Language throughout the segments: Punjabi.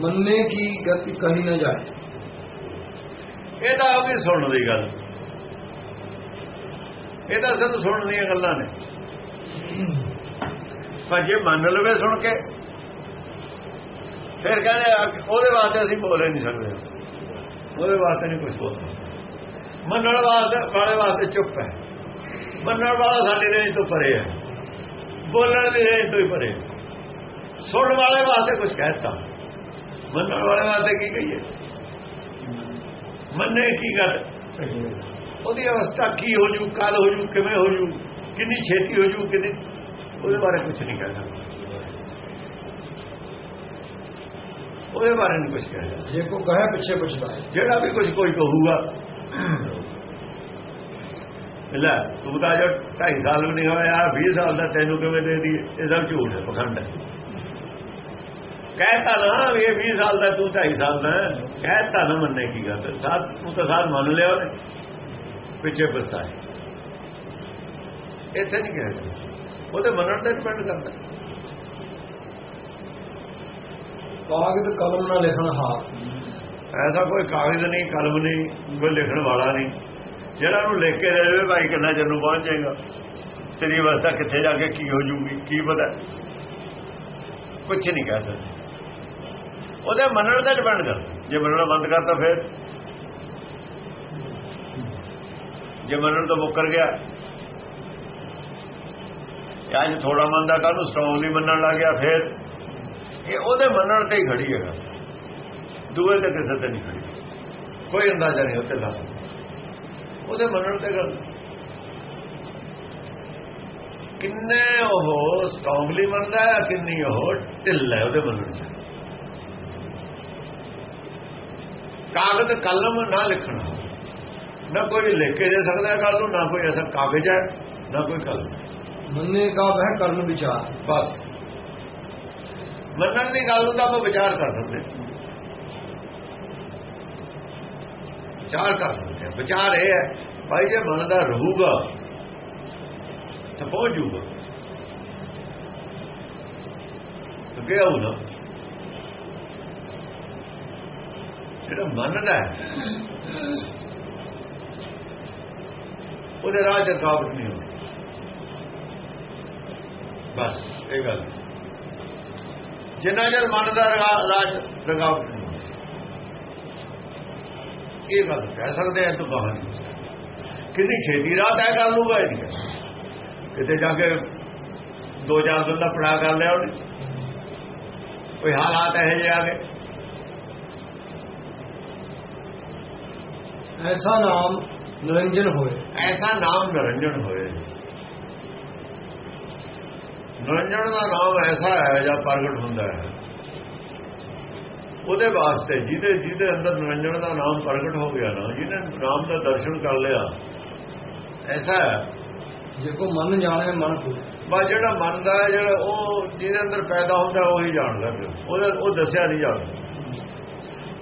ਮੰਨੇ ਕੀ ਗਤੀ ਕਹੀ ਨਾ ਜਾਏ। ਇਹ ਤਾਂ ਆਪ ਹੀ ਸੁਣਨ ਦੀ ਗੱਲ। ਇਹ ਤਾਂ ਸਿਰਫ ਸੁਣਨ ਦੀਆਂ ਗੱਲਾਂ ਨੇ। ਪਰ ਜੇ ਮੰਨ ਲਵੇ ਸੁਣ ਕੇ, ਫਿਰ ਕਹਿੰਦੇ ਉਹਦੇ ਵਾਸਤੇ ਅਸੀਂ ਬੋਲ ਨਹੀਂ ਸਕਦੇ। ਉਹਦੇ ਵਾਸਤੇ ਨਹੀਂ ਕੁਝ ਬੋਲ ਸਕਦੇ ਮੰਨਣ ਵਾਸਤੇ, ਵਾਲੇ ਵਾਸਤੇ ਚੁੱਪ ਹੈ। ਮੰਨਣ ਵਾਲਾ ਸਾਡੀ ਰੇਂਜ ਤੋਂ ਪਰੇ ਹੈ। ਬੋਲਣ ਦੀ ਰੇਂਜ ਤੋਂ ਹੀ ਪਰੇ। ਸੁਣਨ ਵਾਲੇ ਵਾਸਤੇ ਕੁਝ ਕਹਿਤਾ ਮੰਨਣ ਵਾਲੇ ਵਾਸਤੇ ਕੀ ਕਹੀਏ ਮੰਨੇ ਕੀ ਗੱਲ ਉਹਦੀ ਅਵਸਥਾ ਕੀ ਹੋ ਜੂ ਕਦ ਹੋ ਜੂ ਕਿਵੇਂ ਹੋ ਜੂ ਕਿੰਨੀ ਛੇਤੀ ਹੋ ਜੂ ਕਿੰਨੀ ਉਹਦੇ ਬਾਰੇ ਕੁਝ ਨਹੀਂ ਕਹਿ ਸਕਦਾ ਉਹਦੇ ਬਾਰੇ ਨਹੀਂ ਕੁਝ ਕਹਿ ਸਕਦਾ ਜੇ ਕੋ ਕਹੇ ਪਿੱਛੇ ਪੁੱਛਦਾ ਹੈ ਜਿਹੜਾ ਵੀ ਕੁਝ ਕੋਈ ਕਹੂਗਾ ਲੈ ਤੂੰ ਤਾਂ ਜੋ 2.5 ਸਾਲ ਵੀ ਨਹੀਂ ਹੋਇਆ 20 ਸਾਲ ਦਾ ਤੈਨੂੰ ਕਿਵੇਂ ਦੇ ਦੀ ਇਹ ਸਭ ਝੂਠ ਹੈ ਪਖੰਡ ਹੈ ਕਹਿਤਾ ਨਾ ਵੀ ਇਹ 20 ਸਾਲ ਦਾ ਤੂੰ 2.5 ਸਾਲ ਦਾ। ਕਹਿਤਾ ਨਾ ਮੰਨੇ ਕੀ ਗੱਲ ਸਾਥ ਤੂੰ ਤਾਂ ਸਾਥ ਮੰਨ ਲਿਆ ਉਹਨੇ। ਪਿੱਛੇ ਪਛਤਾਏ ਇੱਥੇ ਨਹੀਂ ਕਹਿ ਉਹਦੇ ਮੰਨਣ ਤੇ ਡਿਪੈਂਡ ਕਰਦਾ। ਕਾਗਜ਼ ਕਲਮ ਨਾਲ ਲਿਖਣ ਹਾਰ ਐਸਾ ਕੋਈ ਕਾਗਜ਼ ਨਹੀਂ ਕਲਮ ਨਹੀਂ ਕੋਈ ਲਿਖਣ ਵਾਲਾ ਨਹੀਂ। ਜਿਹੜਾ ਨੂੰ ਲਿਖ ਕੇ ਦੇ ਦੇਵੇ ਭਾਈ ਕਿੰਨਾ ਚਿਰ ਨੂੰ ਪਹੁੰਚ ਜਾਏਗਾ। ਤੇਰੀ ਅਵਸਥਾ ਕਿੱਥੇ ਜਾ ਕੇ ਕੀ ਹੋ ਜੂਗੀ ਕੀ ਪਤਾ। ਕੁਝ ਨਹੀਂ ਕਹਿ ਸਕਦੇ। ਉਹਦੇ ਮੰਨਣ ਤੇ ਡਿਪੈਂਡ ਕਰ। ਜੇ ਮੰਨਣਾ ਬੰਦ ਕਰਤਾ ਫਿਰ। ਜੇ ਮੰਨਣ ਤੋਂ ਮੁੱਕਰ ਗਿਆ। ਅੱਜ ਥੋੜਾ ਮੰਨਦਾ ਕੱਲ ਨੂੰ ਸਟਰੋਂਗਲੀ ਮੰਨਣ ਲੱਗ ਗਿਆ, ਫਿਰ ਇਹ ਉਹਦੇ ਮੰਨਣ ਤੇ ਹੀ ਖੜੀ ਹੈਗਾ। ਦੂਏ ਤੇ ਕਿਸੇ ਤੇ ਨਹੀਂ ਖੜੀ। ਕੋਈ ਅੰਦਾਜ਼ਾ ਨਹੀਂ ਉੱਤੇ ਲਾ ਸਕਦਾ ਉਹਦੇ ਮੰਨਣ ਤੇ ਗੱਲ। ਕਿੰਨੇ ਉਹ ਸਟਰੋਂਗਲੀ ਮੰਨਦਾ, ਕਿੰਨੀ ਉਹ ਢਿੱਲ ਹੈ ਉਹਦੇ ਮੰਨਣ ਤੇ ਕਾਗਜ਼ ਕਲਮ ਨਾ ਲਿਖਣਾ। ਨਾ ਕੋਈ ਲਿਖ ਕੇ ਦੇ ਸਕਦਾ ਕੱਲ ਨੂੰ ਨਾ ਕੋਈ ਐਸਾ ਕਾਗਜ਼ ਹੈ ਨਾ ਕੋਈ ਕਲਮ। ਮੰਨੇ ਕਾ ਵਹਿ ਕਰਨ ਵਿਚਾਰ। ਬਸ। ਮੰਨਣ ਦੀ ਗੱਲ ਨੂੰ ਤਾਂ ਆਪਾਂ ਵਿਚਾਰ ਕਰ ਸਕਦੇ। ਵਿਚਾਰ ਕਰ ਸਕਦੇ ਹਾਂ। ਵਿਚਾਰ ਇਹ ਹੈ ਭਾਈ ਜੇ ਮੰਨਦਾ ਰਹੂਗਾ ਤਾਂ ਪਹੁੰਚ ਜੂਗਾ। ਅੱਗੇ ਆਉ ਨਾ। ਜਿਹੜਾ ਮੰਨਦਾ ਹੈ। ਉਹਦੇ ਰਾਹ 'ਚ ਰੁਕਾਵਟ ਨਹੀਂ ਹੁੰਦੀ। ਬਸ, ਇਹ ਗੱਲ। ਜਿੰਨਾ ਚਿਰ ਮਨ ਦਾ ਰਗਾ- ਰਾਜ ਰਗਾਵਟ ਨਹੀਂ ਹੁੰਦੀ। ਇਹ ਗੱਲ ਕਹਿ ਸਕਦੇ ਆ ਤੂੰ ਬਾਹਰ ਕਿੰਨੀ ਛੇਤੀ ਰਾਤ ਹੈ ਕਰ ਲੂਗਾ ਇਹ ਨਹੀਂ। ਕਿਤੇ ਜਾ ਕੇ ਦੋ ਚਾਰ ਦਿਨ ਦਾ ਪੜਾ ਕਰ ਲਿਆ ਉਹਨੇ। ਕੋਈ ਹਾਲਾਤ ਇਹੋ ਜਿਹੇ ਆ ਗਏ। ਐਸਾ ਨਾਮ ਨਿਰੰਜਨ ਹੋਏ ਐਸਾ ਨਾਮ ਨਿਰੰਜਨ ਹੋਏ ਨਿਰੰਜਨ ਦਾ ਨਾਮ ਐਸਾ ਹੈ ਜਾਂ ਪ੍ਰਗਟ ਹੁੰਦਾ ਹੈ ਉਹਦੇ ਵਾਸਤੇ ਜਿਹਦੇ ਜਿਹਦੇ ਅੰਦਰ ਨਿਰੰਜਨ ਦਾ ਨਾਮ ਪ੍ਰਗਟ ਹੋ ਗਿਆ ਨਾ ਜਿਹਨੇ ਨਾਮ ਦਾ ਦਰਸ਼ਨ ਕਰ ਲਿਆ ਐਸਾ ਜੇ ਕੋ ਮਨ ਜਾਣੇ ਮਨ ਕੋ ਬਸ ਜਿਹੜਾ ਮੰਨਦਾ ਜਿਹੜਾ ਉਹ ਜਿਹਦੇ ਅੰਦਰ ਪੈਦਾ ਹੁੰਦਾ ਉਹੀ ਜਾਣਦਾ ਉਹਦਾ ਉਹ ਦੱਸਿਆ ਨਹੀਂ ਜਾਂਦਾ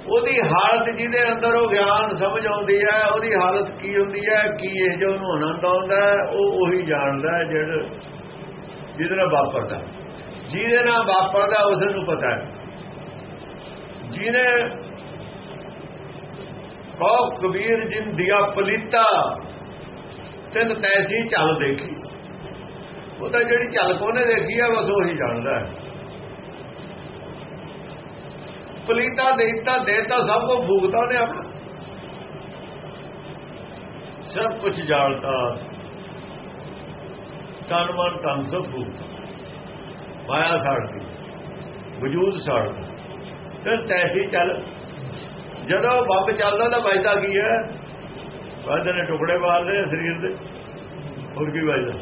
ਉਹਦੀ ਹਾਲਤ ਜਿਹਦੇ ਅੰਦਰ ਉਹ ਗਿਆਨ ਸਮਝ ਆਉਂਦੀ ਹੈ, ਉਹਦੀ ਹਾਲਤ ਕੀ ਹੁੰਦੀ ਹੈ, ਕੀ ਇਹ ਜੋ ਉਹਨੂੰ ਆਨੰਦ ਆਉਂਦਾ ਉਹ ਉਹੀ ਜਾਣਦਾ ਜਿਹੜਾ ਜਿਹਦੇ ਨਾਲ ਵਾਪਰਦਾ ਜਿਹਦੇ ਨਾਲ ਵਾਪਰਦਾ ਉਸ ਨੂੰ ਪਤਾ ਹੈ। ਜਿਹਨੇ ਕਹੋ ਕਬੀਰ ਜਿਨ ਦਿਆ ਪਲੀਤਾ ਤਿੰਨ ਤੈਸੀ ਚੱਲ ਦੇਖੀ, ਉਹ ਤਾਂ ਜਿਹੜੀ ਚੱਲ ਕੋਨੇ ਦੇਖੀ ਹੈ, ਬਸ ਉਹੀ ਜਾਣਦਾ ਹੈ। ਪਲੀਤਾ, ਦੇਤਾ ਦੇਤਾ, ਸਭ ਕੋ ਭੂਗਤਾ ਨੇ ਆਪਣਾ ਸਭ ਕੁਝ ਜਾਣਦਾ। ਤਨ ਮਨ ਤਨ ਸਭ ਭੂਗਤਾ। ਮਾਇਆ ਸਾੜਦੀ ਵਜੂਦ ਸਾੜਦਾ ਫਿਰ ਤੈਸੀ ਚੱਲ। ਜਦੋਂ ਬੰਬ ਚੱਲਦਾ ਤਾਂ ਵੱਜਦਾ ਕੀ ਹੈ? ਵੱਜਦੇ ਨੇ ਟੁਕੜੇ ਮਾਰਦੇ ਸਰੀਰ ਦੇ। ਹੋਰ ਕੀ ਵੱਜਦਾ?